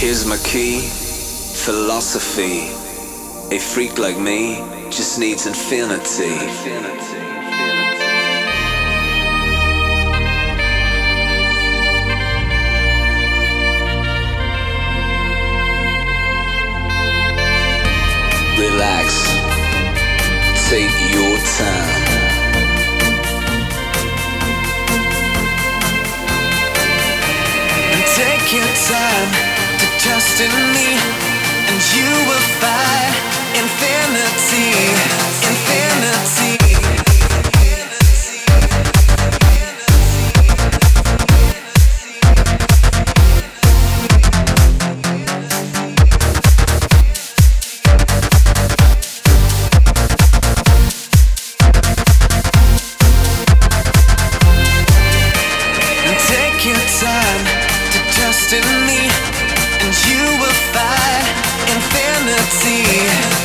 Here's my key, philosophy. A freak like me just needs infinity. Relax, take your time. Take your time to trust in me, and you will find infinity. And you will find infinity,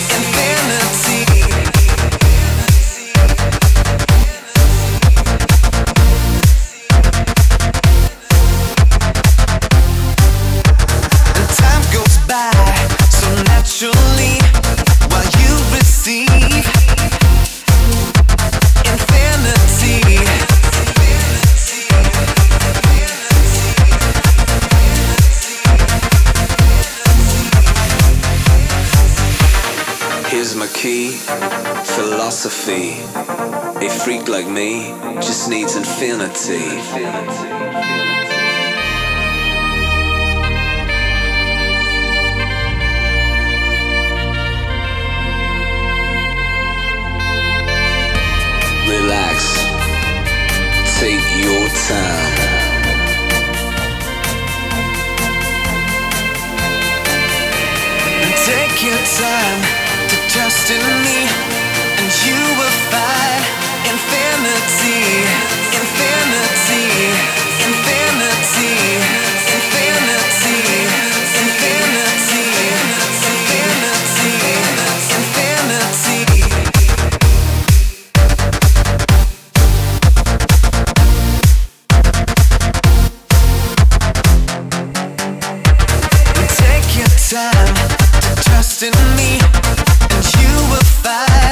Key, philosophy. A freak like me just needs infinity. Relax, take your time. Take your time trust in me, and you will find infinity, infinity, infinity, infinity, infinity, infinity, infinity. Take your time to trust in fire.